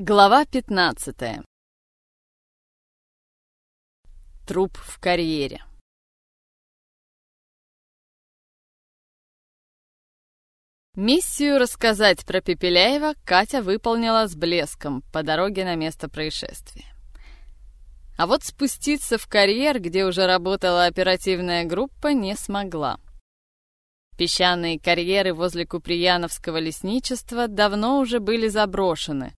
Глава 15. Труп в карьере. Миссию рассказать про Пепеляева Катя выполнила с блеском по дороге на место происшествия. А вот спуститься в карьер, где уже работала оперативная группа, не смогла. Песчаные карьеры возле Куприяновского лесничества давно уже были заброшены,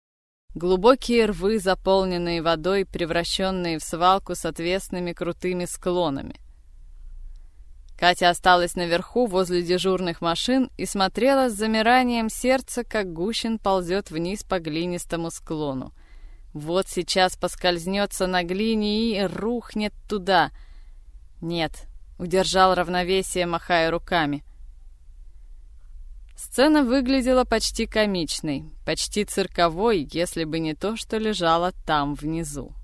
Глубокие рвы, заполненные водой, превращенные в свалку с отвесными крутыми склонами. Катя осталась наверху возле дежурных машин и смотрела с замиранием сердца, как Гущин ползет вниз по глинистому склону. Вот сейчас поскользнется на глине и рухнет туда. Нет, удержал равновесие, махая руками — Сцена выглядела почти комичной, почти цирковой, если бы не то, что лежало там внизу.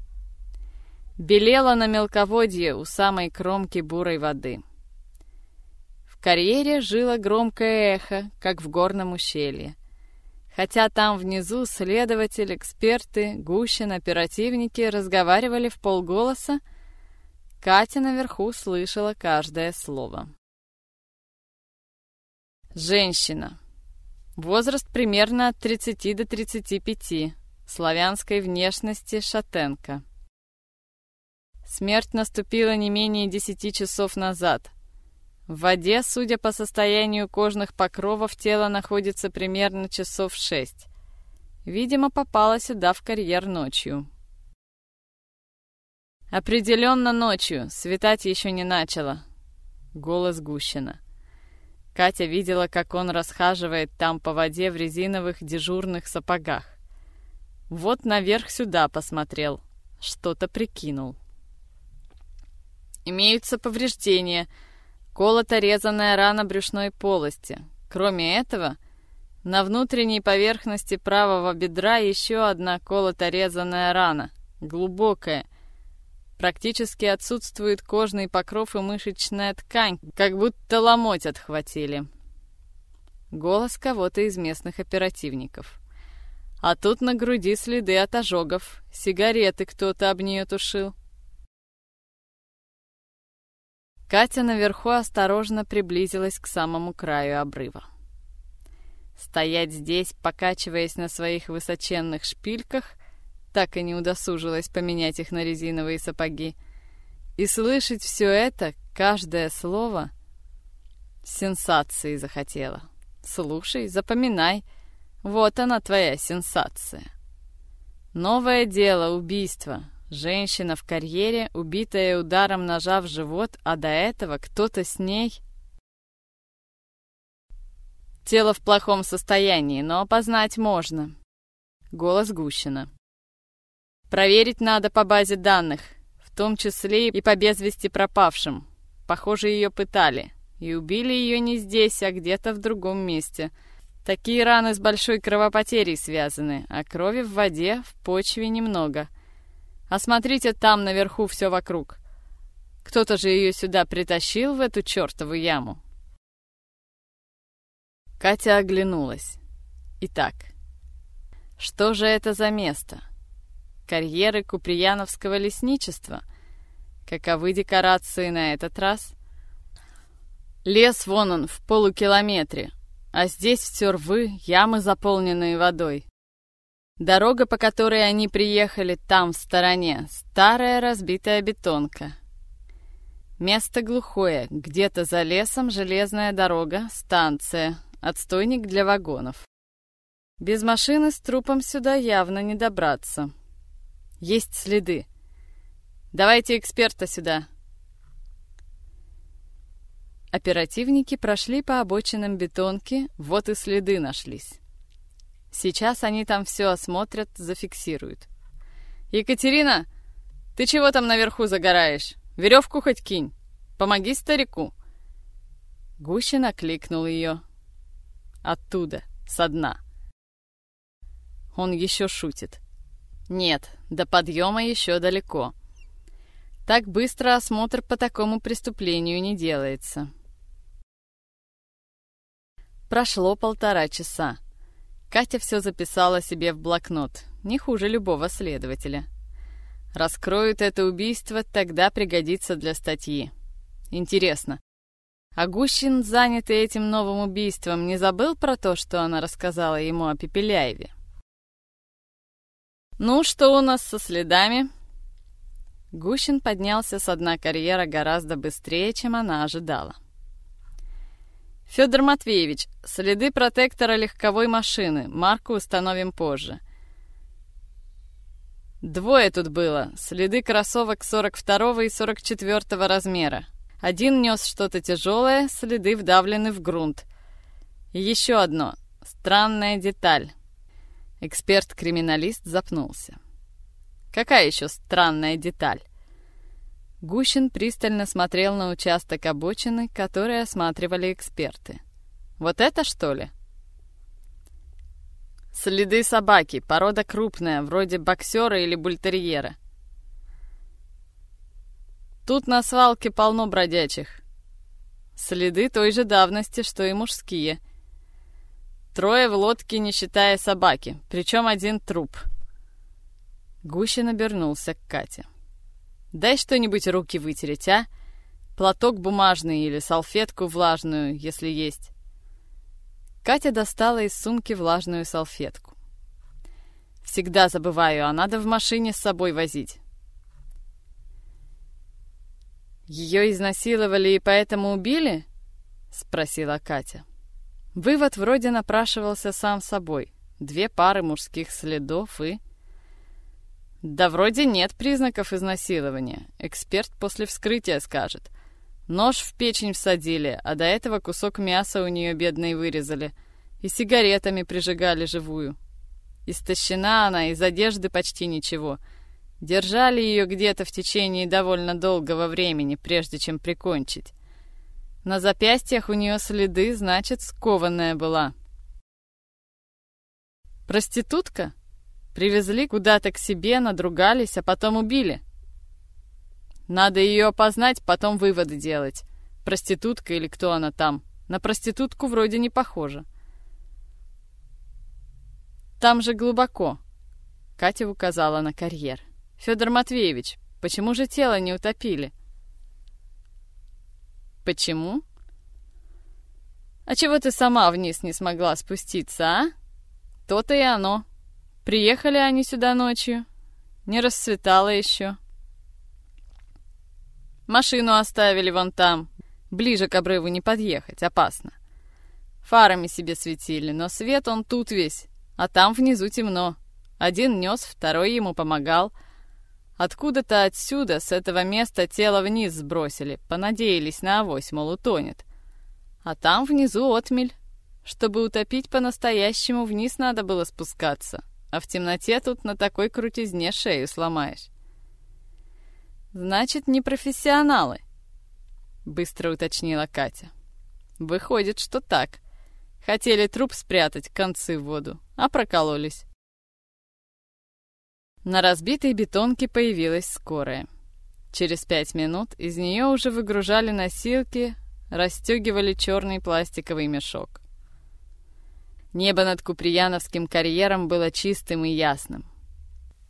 Белело на мелководье у самой кромки бурой воды. В карьере жило громкое эхо, как в горном ущелье. Хотя там внизу следователь, эксперты, Гущин, оперативники разговаривали в полголоса, Катя наверху слышала каждое слово. Женщина. Возраст примерно от 30 до 35. Славянской внешности шатенка. Смерть наступила не менее 10 часов назад. В воде, судя по состоянию кожных покровов, тело находится примерно часов 6. Видимо, попала сюда в карьер ночью. Определенно ночью, светать еще не начало. Голос Гущина. Катя видела, как он расхаживает там по воде в резиновых дежурных сапогах. Вот наверх сюда посмотрел, что-то прикинул. Имеются повреждения, колото-резанная рана брюшной полости. Кроме этого, на внутренней поверхности правого бедра еще одна колото-резанная рана, глубокая, Практически отсутствует кожный покров и мышечная ткань, как будто ломоть отхватили. Голос кого-то из местных оперативников. А тут на груди следы от ожогов, сигареты кто-то об нее тушил. Катя наверху осторожно приблизилась к самому краю обрыва. Стоять здесь, покачиваясь на своих высоченных шпильках, так и не удосужилась поменять их на резиновые сапоги. И слышать все это, каждое слово, сенсации захотела. Слушай, запоминай, вот она твоя сенсация. Новое дело — убийство. Женщина в карьере, убитая ударом ножа в живот, а до этого кто-то с ней... Тело в плохом состоянии, но опознать можно. Голос Гущина. Проверить надо по базе данных, в том числе и по без пропавшим. Похоже, ее пытали. И убили ее не здесь, а где-то в другом месте. Такие раны с большой кровопотерей связаны, а крови в воде, в почве немного. Осмотрите там наверху все вокруг. Кто-то же ее сюда притащил, в эту чертову яму. Катя оглянулась. Итак, что же это за место? — карьеры Куприяновского лесничества. Каковы декорации на этот раз? Лес вон он, в полукилометре, а здесь все рвы, ямы, заполненные водой. Дорога, по которой они приехали, там, в стороне, старая разбитая бетонка. Место глухое, где-то за лесом железная дорога, станция, отстойник для вагонов. Без машины с трупом сюда явно не добраться. Есть следы. Давайте эксперта сюда. Оперативники прошли по обочинам бетонки, вот и следы нашлись. Сейчас они там все осмотрят, зафиксируют. «Екатерина, ты чего там наверху загораешь? Веревку хоть кинь. Помоги старику». Гущин окликнул ее. Оттуда, со дна. Он еще шутит. Нет, до подъема еще далеко. Так быстро осмотр по такому преступлению не делается. Прошло полтора часа. Катя все записала себе в блокнот, не хуже любого следователя. Раскроют это убийство, тогда пригодится для статьи. Интересно, а Гущин, занятый этим новым убийством, не забыл про то, что она рассказала ему о Пепеляеве? «Ну, что у нас со следами?» Гущин поднялся с дна карьера гораздо быстрее, чем она ожидала. Федор Матвеевич, следы протектора легковой машины. Марку установим позже. Двое тут было. Следы кроссовок 42 и 44 размера. Один нес что-то тяжелое, следы вдавлены в грунт. Еще одно. Странная деталь. Эксперт-криминалист запнулся. Какая еще странная деталь? Гущин пристально смотрел на участок обочины, который осматривали эксперты. «Вот это, что ли?» «Следы собаки, порода крупная, вроде боксера или бультерьера. Тут на свалке полно бродячих. Следы той же давности, что и мужские. Трое в лодке, не считая собаки, причем один труп». Гущин обернулся к Кате. Дай что-нибудь руки вытереть, а? Платок бумажный или салфетку влажную, если есть. Катя достала из сумки влажную салфетку. Всегда забываю, а надо в машине с собой возить. Ее изнасиловали и поэтому убили? Спросила Катя. Вывод вроде напрашивался сам собой. Две пары мужских следов и... Да вроде нет признаков изнасилования. Эксперт после вскрытия скажет. Нож в печень всадили, а до этого кусок мяса у нее бедной вырезали. И сигаретами прижигали живую. Истощена она, из одежды почти ничего. Держали ее где-то в течение довольно долгого времени, прежде чем прикончить. На запястьях у нее следы, значит, скованная была. «Проститутка?» Привезли куда-то к себе, надругались, а потом убили. Надо ее опознать, потом выводы делать. Проститутка или кто она там. На проститутку вроде не похожа. Там же глубоко. Катя указала на карьер. Федор Матвеевич, почему же тело не утопили? Почему? А чего ты сама вниз не смогла спуститься, а? То-то и оно. Приехали они сюда ночью. Не расцветало еще. Машину оставили вон там. Ближе к обрыву не подъехать, опасно. Фарами себе светили, но свет он тут весь, а там внизу темно. Один нес, второй ему помогал. Откуда-то отсюда, с этого места, тело вниз сбросили, понадеялись на авось, мол, утонет. А там внизу отмель. Чтобы утопить по-настоящему, вниз надо было спускаться а в темноте тут на такой крутизне шею сломаешь. Значит, не профессионалы, быстро уточнила Катя. Выходит, что так. Хотели труп спрятать, концы в воду, а прокололись. На разбитой бетонке появилась скорая. Через пять минут из нее уже выгружали носилки, расстегивали черный пластиковый мешок. Небо над Куприяновским карьером было чистым и ясным.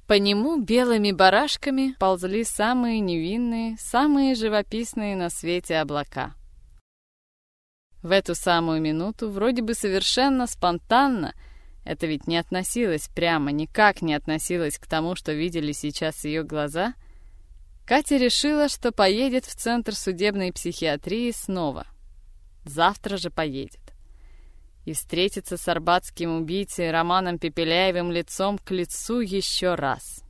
По нему белыми барашками ползли самые невинные, самые живописные на свете облака. В эту самую минуту, вроде бы совершенно спонтанно, это ведь не относилось прямо, никак не относилось к тому, что видели сейчас ее глаза, Катя решила, что поедет в Центр судебной психиатрии снова. Завтра же поедет и встретиться с арбатским убийцей Романом Пепеляевым лицом к лицу еще раз.